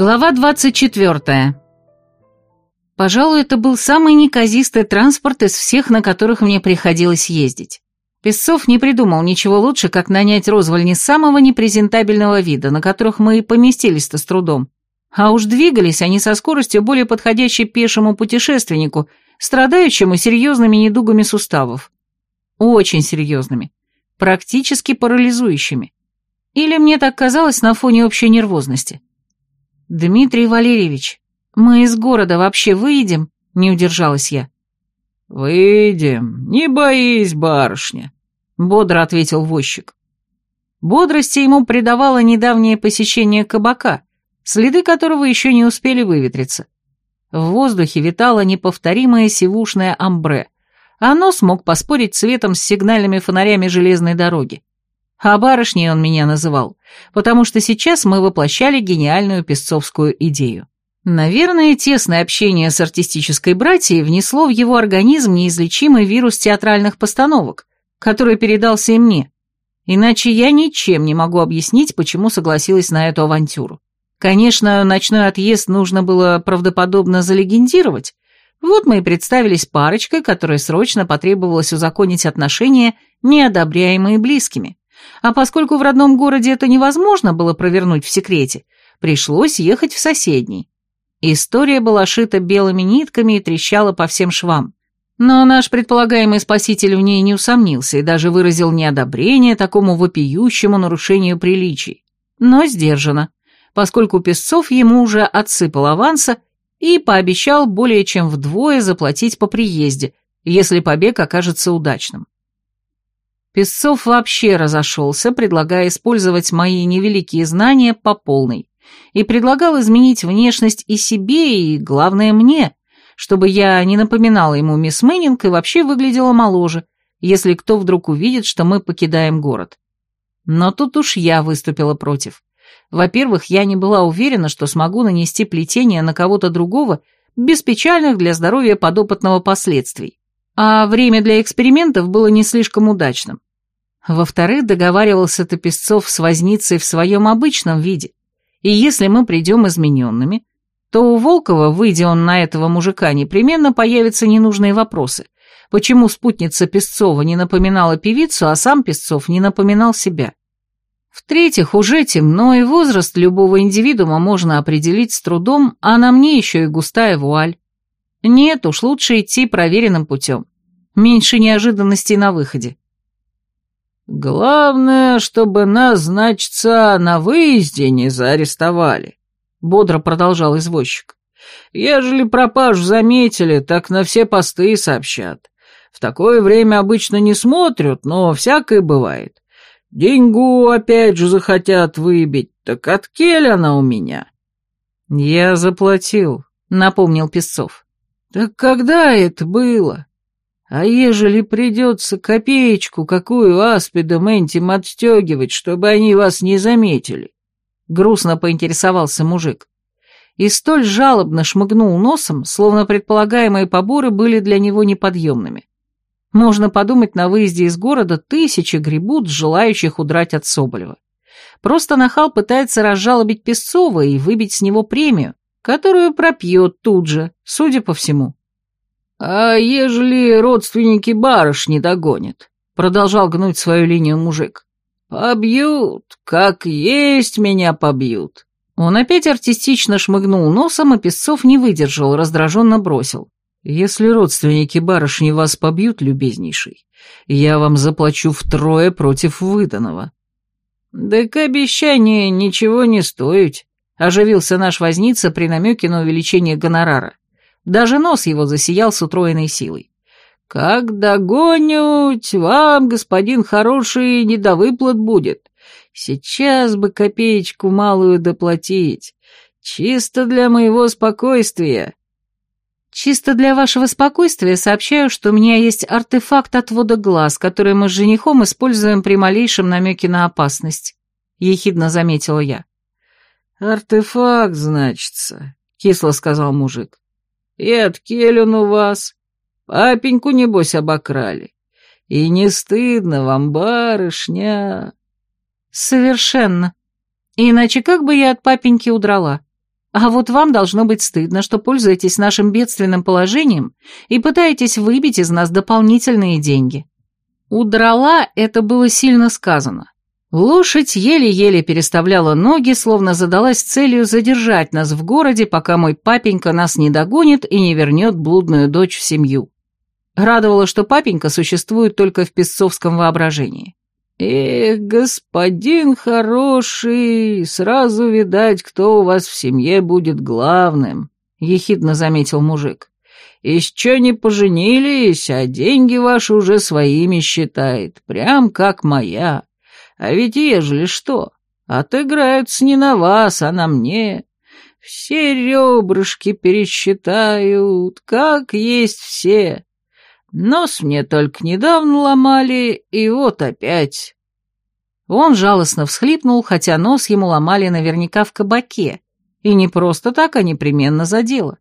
Глава 24. Пожалуй, это был самый неказистый транспорт из всех, на которых мне приходилось ездить. Песцов не придумал ничего лучше, как нанять розвальни самого непрезентабельного вида, на которых мы и поместились-то с трудом. А уж двигались они со скоростью, более подходящей пешему путешественнику, страдающему серьезными недугами суставов. Очень серьезными. Практически парализующими. Или мне так казалось на фоне общей нервозности. «Дмитрий Валерьевич, мы из города вообще выйдем?» — не удержалась я. «Выйдем, не боись, барышня», — бодро ответил возчик. Бодрости ему придавало недавнее посещение кабака, следы которого еще не успели выветриться. В воздухе витало неповторимое сивушное амбре. Оно смог поспорить цветом с сигнальными фонарями железной дороги. А барышней он меня называл, потому что сейчас мы воплощали гениальную песцовскую идею. Наверное, тесное общение с артистической братьей внесло в его организм неизлечимый вирус театральных постановок, который передался и мне. Иначе я ничем не могу объяснить, почему согласилась на эту авантюру. Конечно, ночной отъезд нужно было правдоподобно залегендировать. Вот мы и представились парочкой, которой срочно потребовалось узаконить отношения, неодобряемые близкими. А поскольку в родном городе это невозможно было провернуть в секрете, пришлось ехать в соседний. История была шита белыми нитками и трещала по всем швам. Но наш предполагаемый спаситель в ней не усомнился и даже выразил неодобрение такому вопиющему нарушению приличий. Но сдержанно, поскольку Песцов ему уже отсыпал аванса и пообещал более чем вдвое заплатить по приезде, если побег окажется удачным. Песцов вообще разошелся, предлагая использовать мои невеликие знания по полной, и предлагал изменить внешность и себе, и, главное, мне, чтобы я не напоминала ему мисс Мэннинг и вообще выглядела моложе, если кто вдруг увидит, что мы покидаем город. Но тут уж я выступила против. Во-первых, я не была уверена, что смогу нанести плетение на кого-то другого без печальных для здоровья подопытного последствий а время для экспериментов было не слишком удачным. Во-вторых, договаривался Топесцов с возницей в своем обычном виде, и если мы придем измененными, то у Волкова, выйдя он на этого мужика, непременно появятся ненужные вопросы. Почему спутница Песцова не напоминала певицу, а сам Песцов не напоминал себя? В-третьих, уже темно, и возраст любого индивидуума можно определить с трудом, а на мне еще и густая вуаль. Нет уж, лучше идти проверенным путем. Меньше неожиданностей на выходе. «Главное, чтобы нас, значится, на выезде не заарестовали», — бодро продолжал извозчик. «Ежели пропажу заметили, так на все посты сообщат. В такое время обычно не смотрят, но всякое бывает. Деньгу опять же захотят выбить, так от кель она у меня». «Я заплатил», — напомнил Песцов. «Так когда это было? А ежели придется копеечку какую аспидом энтим отстегивать, чтобы они вас не заметили?» Грустно поинтересовался мужик. И столь жалобно шмыгнул носом, словно предполагаемые поборы были для него неподъемными. Можно подумать, на выезде из города тысячи гребут, желающих удрать от Соболева. Просто нахал пытается разжалобить Песцова и выбить с него премию, которую пропьет тут же, судя по всему. «А ежели родственники барышни догонят?» — продолжал гнуть свою линию мужик. «Побьют, как есть меня побьют». Он опять артистично шмыгнул носом, и Песцов не выдержал, раздраженно бросил. «Если родственники барышни вас побьют, любезнейший, я вам заплачу втрое против выданного». «Так обещание ничего не стоит», — оживился наш возница при намеке на увеличение гонорара. Даже нос его засиял с утроенной силой. «Как догонють, вам, господин хороший, недовыплат будет. Сейчас бы копеечку малую доплатить. Чисто для моего спокойствия». «Чисто для вашего спокойствия сообщаю, что у меня есть артефакт отвода глаз, который мы с женихом используем при малейшем намеке на опасность», — ехидно заметила я. «Артефакт, значится», — кисло сказал мужик. И от у вас. Папеньку, небось, обокрали. И не стыдно вам, барышня?» «Совершенно. Иначе как бы я от папеньки удрала? А вот вам должно быть стыдно, что пользуетесь нашим бедственным положением и пытаетесь выбить из нас дополнительные деньги. Удрала это было сильно сказано. Лошадь еле-еле переставляла ноги, словно задалась целью задержать нас в городе, пока мой папенька нас не догонит и не вернет блудную дочь в семью. Радовало, что папенька существует только в песцовском воображении. «Эх, господин хороший, сразу видать, кто у вас в семье будет главным», — ехидно заметил мужик. «Еще не поженились, а деньги ваши уже своими считает, прям как моя. А ведь ежели что, отыграются не на вас, а на мне. Все ребрышки пересчитают, как есть все. Нос мне только недавно ломали, и вот опять. Он жалостно всхлипнул, хотя нос ему ломали наверняка в кабаке, и не просто так, а непременно за дело.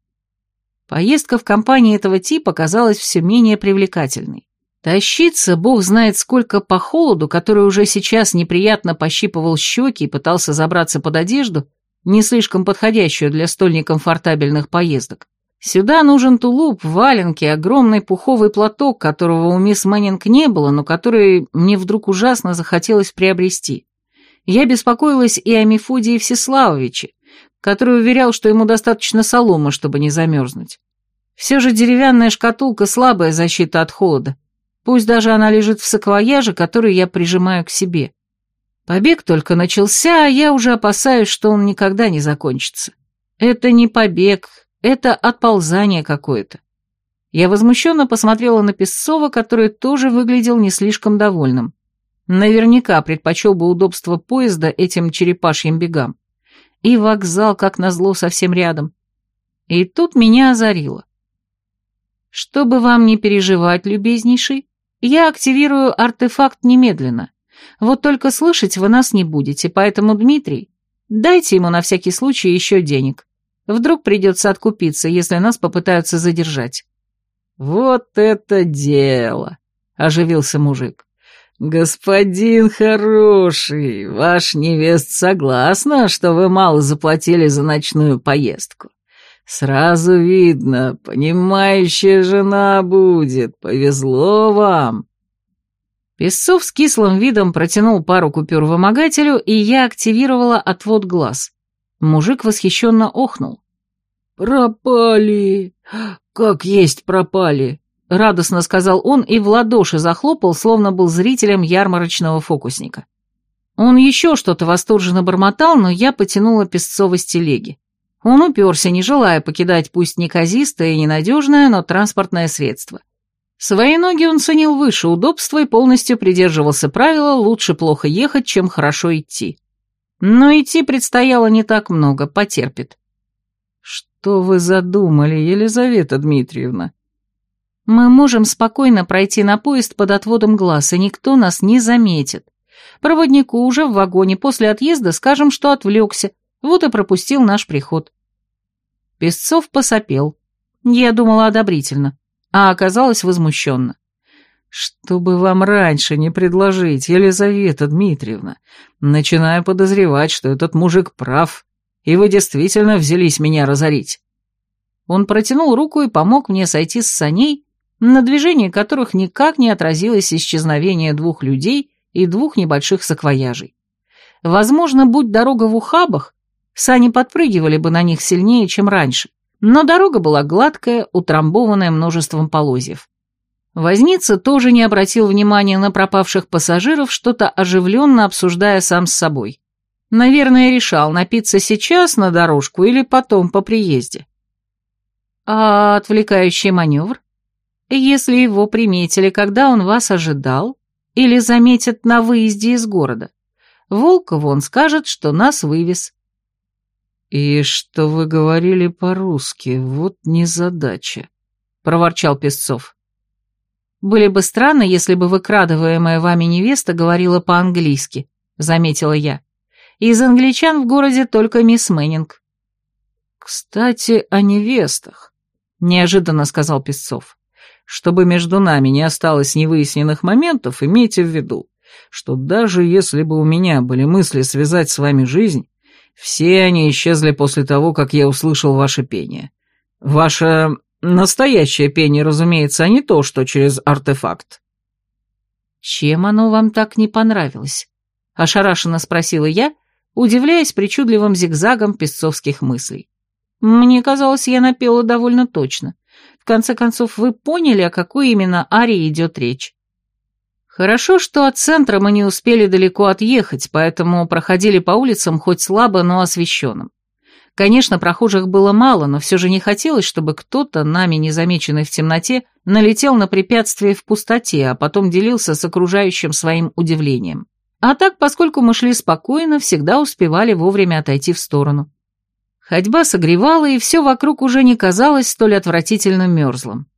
Поездка в компании этого типа казалась все менее привлекательной. Тащиться, бог знает сколько по холоду, который уже сейчас неприятно пощипывал щеки и пытался забраться под одежду, не слишком подходящую для столь некомфортабельных поездок. Сюда нужен тулуп, валенки, огромный пуховый платок, которого у мисс Мэннинг не было, но который мне вдруг ужасно захотелось приобрести. Я беспокоилась и о Мефодии Всеславовиче, который уверял, что ему достаточно соломы, чтобы не замерзнуть. Все же деревянная шкатулка – слабая защита от холода. Пусть даже она лежит в саквояже, который я прижимаю к себе. Побег только начался, а я уже опасаюсь, что он никогда не закончится. Это не побег, это отползание какое-то. Я возмущенно посмотрела на Песцова, который тоже выглядел не слишком довольным. Наверняка предпочел бы удобство поезда этим черепашьим бегам. И вокзал, как назло, совсем рядом. И тут меня озарило. Чтобы вам не переживать, любезнейший, я активирую артефакт немедленно. Вот только слышать вы нас не будете, поэтому, Дмитрий, дайте ему на всякий случай еще денег. Вдруг придется откупиться, если нас попытаются задержать». «Вот это дело!» — оживился мужик. «Господин хороший, ваш невест согласна, что вы мало заплатили за ночную поездку? Сразу видно, понимающая жена будет, повезло вам». Песцов с кислым видом протянул пару купюр вымогателю, и я активировала отвод глаз. Мужик восхищенно охнул. «Пропали! Как есть пропали!» — радостно сказал он и в ладоши захлопал, словно был зрителем ярмарочного фокусника. Он еще что-то восторженно бормотал, но я потянула Песцова с телеги. Он уперся, не желая покидать пусть неказистое и ненадежное, но транспортное средство. Свои ноги он ценил выше удобства и полностью придерживался правила «лучше плохо ехать, чем хорошо идти». Но идти предстояло не так много, потерпит. «Что вы задумали, Елизавета Дмитриевна?» «Мы можем спокойно пройти на поезд под отводом глаз, и никто нас не заметит. Проводнику уже в вагоне после отъезда скажем, что отвлекся, вот и пропустил наш приход». Песцов посопел. Я думала одобрительно, а оказалось возмущенно. «Что бы вам раньше не предложить, Елизавета Дмитриевна? Начинаю подозревать, что этот мужик прав, и вы действительно взялись меня разорить». Он протянул руку и помог мне сойти с саней, на движении которых никак не отразилось исчезновение двух людей и двух небольших саквояжей. Возможно, будь дорога в ухабах, сани подпрыгивали бы на них сильнее, чем раньше, но дорога была гладкая, утрамбованная множеством полозьев. Возница тоже не обратил внимания на пропавших пассажиров, что-то оживленно обсуждая сам с собой. Наверное, решал, напиться сейчас на дорожку или потом по приезде. А отвлекающий маневр? Если его приметили, когда он вас ожидал, или заметят на выезде из города, Волков он скажет, что нас вывез. «И что вы говорили по-русски, вот незадача», — проворчал Песцов. «Были бы странно, если бы выкрадываемая вами невеста говорила по-английски», — заметила я. «Из англичан в городе только мисс Мэннинг». «Кстати, о невестах», — неожиданно сказал Песцов. «Чтобы между нами не осталось невыясненных моментов, имейте в виду, что даже если бы у меня были мысли связать с вами жизнь, Все они исчезли после того, как я услышал ваше пение. Ваше настоящее пение, разумеется, а не то, что через артефакт. Чем оно вам так не понравилось? Ошарашенно спросила я, удивляясь причудливым зигзагам песцовских мыслей. Мне казалось, я напела довольно точно. В конце концов, вы поняли, о какой именно арии идет речь. Хорошо, что от центра мы не успели далеко отъехать, поэтому проходили по улицам хоть слабо, но освещенным. Конечно, прохожих было мало, но все же не хотелось, чтобы кто-то, нами незамеченный в темноте, налетел на препятствие в пустоте, а потом делился с окружающим своим удивлением. А так, поскольку мы шли спокойно, всегда успевали вовремя отойти в сторону. Ходьба согревала, и все вокруг уже не казалось столь отвратительно мерзлым.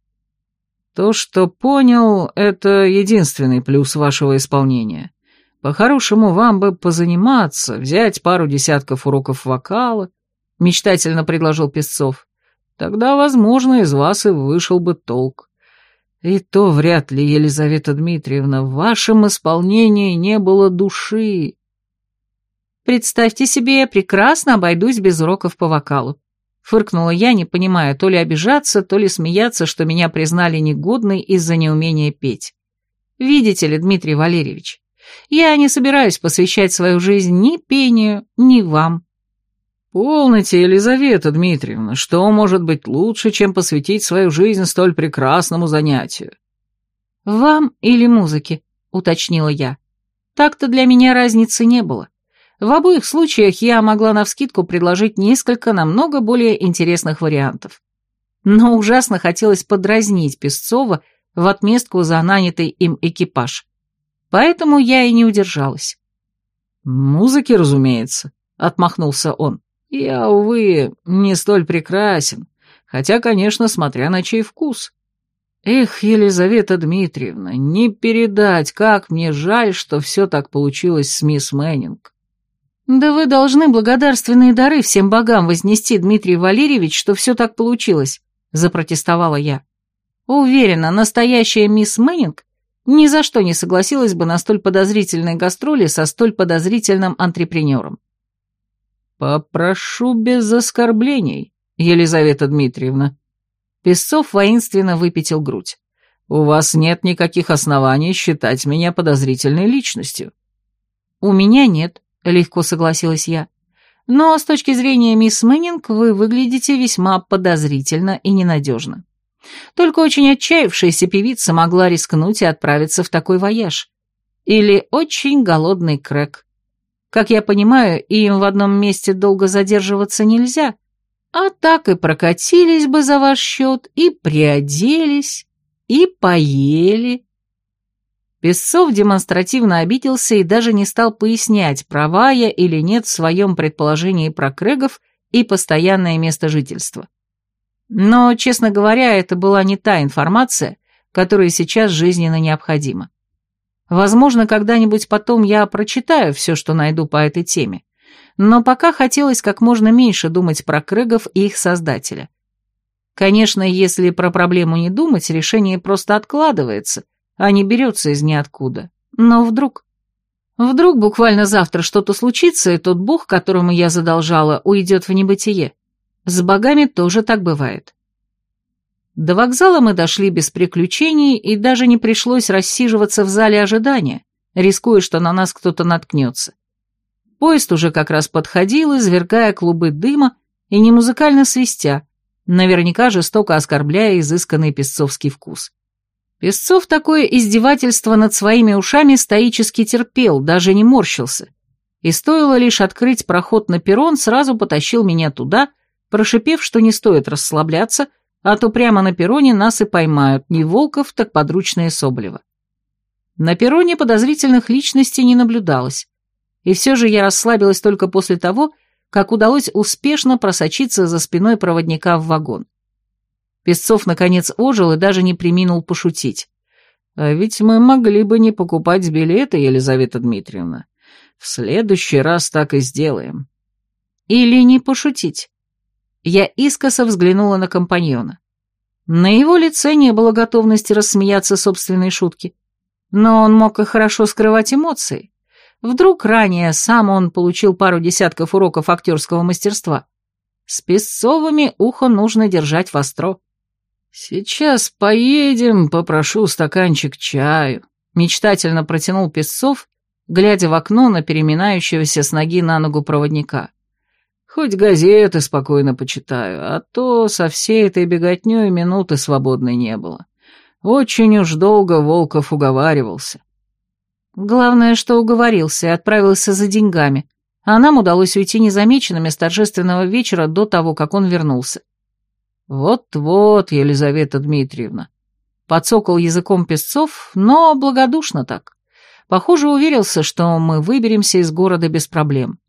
То, что понял, это единственный плюс вашего исполнения. По-хорошему, вам бы позаниматься, взять пару десятков уроков вокала, мечтательно предложил Песцов. Тогда, возможно, из вас и вышел бы толк. И то вряд ли, Елизавета Дмитриевна, в вашем исполнении не было души. Представьте себе, я прекрасно обойдусь без уроков по вокалу. Фыркнула я, не понимая, то ли обижаться, то ли смеяться, что меня признали негодной из-за неумения петь. Видите ли, Дмитрий Валерьевич, я не собираюсь посвящать свою жизнь ни пению, ни вам. Полноте, Елизавета Дмитриевна, что может быть лучше, чем посвятить свою жизнь столь прекрасному занятию? Вам или музыке, уточнила я. Так-то для меня разницы не было. В обоих случаях я могла навскидку предложить несколько намного более интересных вариантов. Но ужасно хотелось подразнить Песцова в отместку за нанятый им экипаж. Поэтому я и не удержалась. «Музыки, разумеется», — отмахнулся он. «Я, увы, не столь прекрасен, хотя, конечно, смотря на чей вкус. Эх, Елизавета Дмитриевна, не передать, как мне жаль, что все так получилось с мисс Мэннинг. «Да вы должны благодарственные дары всем богам вознести, Дмитрий Валерьевич, что все так получилось», — запротестовала я. Уверена, настоящая мисс Мэннинг ни за что не согласилась бы на столь подозрительной гастроли со столь подозрительным антрепренером. «Попрошу без оскорблений, Елизавета Дмитриевна». Песцов воинственно выпятил грудь. «У вас нет никаких оснований считать меня подозрительной личностью». «У меня нет», — легко согласилась я. «Но с точки зрения мисс Мэннинг вы выглядите весьма подозрительно и ненадежно. Только очень отчаявшаяся певица могла рискнуть и отправиться в такой вояж. Или очень голодный крэк. Как я понимаю, им в одном месте долго задерживаться нельзя, а так и прокатились бы за ваш счет, и приоделись, и поели, Песцов демонстративно обиделся и даже не стал пояснять, права я или нет в своем предположении про Крэгов и постоянное место жительства. Но, честно говоря, это была не та информация, которая сейчас жизненно необходима. Возможно, когда-нибудь потом я прочитаю все, что найду по этой теме, но пока хотелось как можно меньше думать про Крэгов и их создателя. Конечно, если про проблему не думать, решение просто откладывается, а не берется из ниоткуда. Но вдруг... Вдруг буквально завтра что-то случится, и тот бог, которому я задолжала, уйдет в небытие. С богами тоже так бывает. До вокзала мы дошли без приключений, и даже не пришлось рассиживаться в зале ожидания, рискуя, что на нас кто-то наткнется. Поезд уже как раз подходил, извергая клубы дыма и не музыкально свистя, наверняка жестоко оскорбляя изысканный песцовский вкус. Песцов такое издевательство над своими ушами стоически терпел, даже не морщился. И стоило лишь открыть проход на перрон, сразу потащил меня туда, прошипев, что не стоит расслабляться, а то прямо на перроне нас и поймают, не Волков, так подручные Соболева. На перроне подозрительных личностей не наблюдалось, и все же я расслабилась только после того, как удалось успешно просочиться за спиной проводника в вагон. Песцов, наконец, ожил и даже не приминул пошутить. «А ведь мы могли бы не покупать билеты, Елизавета Дмитриевна. В следующий раз так и сделаем». «Или не пошутить?» Я искоса взглянула на компаньона. На его лице не было готовности рассмеяться собственной шутки. Но он мог и хорошо скрывать эмоции. Вдруг ранее сам он получил пару десятков уроков актерского мастерства. С Песцовыми ухо нужно держать востро. «Сейчас поедем, попрошу стаканчик чаю», — мечтательно протянул Песцов, глядя в окно на переминающегося с ноги на ногу проводника. «Хоть газеты спокойно почитаю, а то со всей этой беготней минуты свободной не было. Очень уж долго Волков уговаривался». Главное, что уговорился и отправился за деньгами, а нам удалось уйти незамеченными с торжественного вечера до того, как он вернулся. «Вот-вот, Елизавета Дмитриевна», — подсокал языком песцов, но благодушно так. Похоже, уверился, что мы выберемся из города без проблем.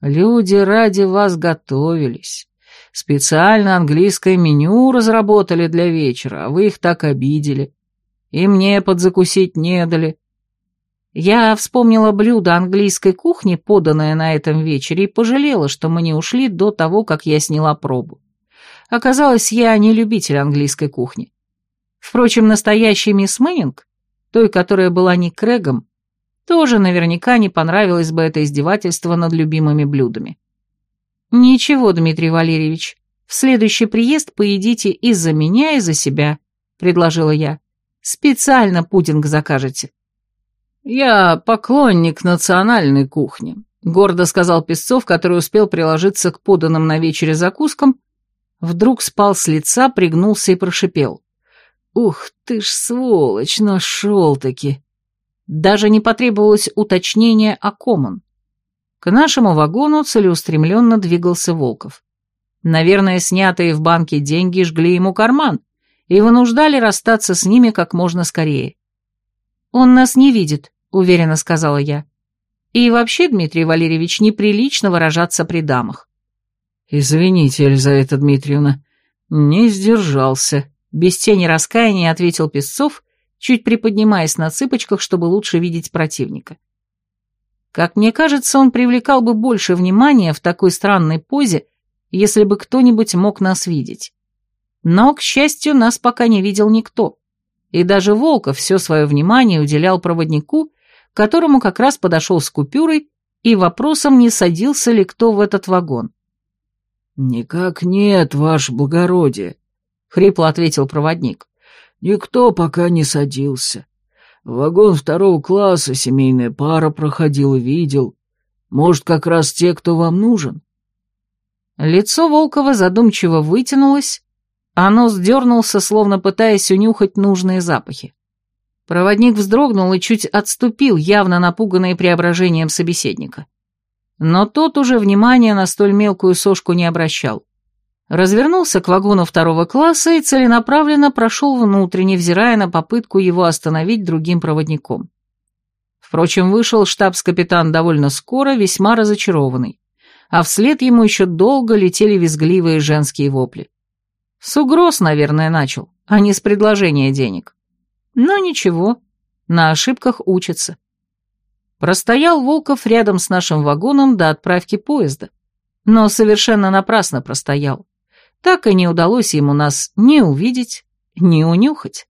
Люди ради вас готовились. Специально английское меню разработали для вечера, а вы их так обидели. И мне подзакусить не дали. Я вспомнила блюдо английской кухни, поданное на этом вечере, и пожалела, что мы не ушли до того, как я сняла пробу. Оказалось, я не любитель английской кухни. Впрочем, настоящий мисс Мэннинг, той, которая была не Крэгом, тоже наверняка не понравилось бы это издевательство над любимыми блюдами. «Ничего, Дмитрий Валерьевич, в следующий приезд поедите и за меня, и за себя», — предложила я. «Специально пудинг закажете». «Я поклонник национальной кухни», — гордо сказал Песцов, который успел приложиться к поданным на вечере закускам, вдруг спал с лица, пригнулся и прошипел. «Ух ты ж, сволочь, нашел-таки!» Даже не потребовалось уточнения о ком К нашему вагону целеустремленно двигался Волков. Наверное, снятые в банке деньги жгли ему карман и вынуждали расстаться с ними как можно скорее. «Он нас не видит», уверенно сказала я. И вообще, Дмитрий Валерьевич, неприлично выражаться при дамах. Извините, Елизавета Дмитриевна, не сдержался. Без тени раскаяния ответил Песцов, чуть приподнимаясь на цыпочках, чтобы лучше видеть противника. Как мне кажется, он привлекал бы больше внимания в такой странной позе, если бы кто-нибудь мог нас видеть. Но, к счастью, нас пока не видел никто. И даже Волков все свое внимание уделял проводнику которому как раз подошел с купюрой и вопросом, не садился ли кто в этот вагон. «Никак нет, ваше благородие», — хрипло ответил проводник. «Никто пока не садился. вагон второго класса семейная пара проходил, видел. Может, как раз те, кто вам нужен?» Лицо Волкова задумчиво вытянулось, а нос дернулся, словно пытаясь унюхать нужные запахи. Проводник вздрогнул и чуть отступил, явно напуганный преображением собеседника. Но тот уже внимания на столь мелкую сошку не обращал. Развернулся к вагону второго класса и целенаправленно прошел внутрь, невзирая на попытку его остановить другим проводником. Впрочем, вышел штабс-капитан довольно скоро, весьма разочарованный, а вслед ему еще долго летели визгливые женские вопли. С угроз, наверное, начал, а не с предложения денег. Но ничего, на ошибках учатся. Простоял Волков рядом с нашим вагоном до отправки поезда, но совершенно напрасно простоял. Так и не удалось ему нас ни увидеть, ни унюхать.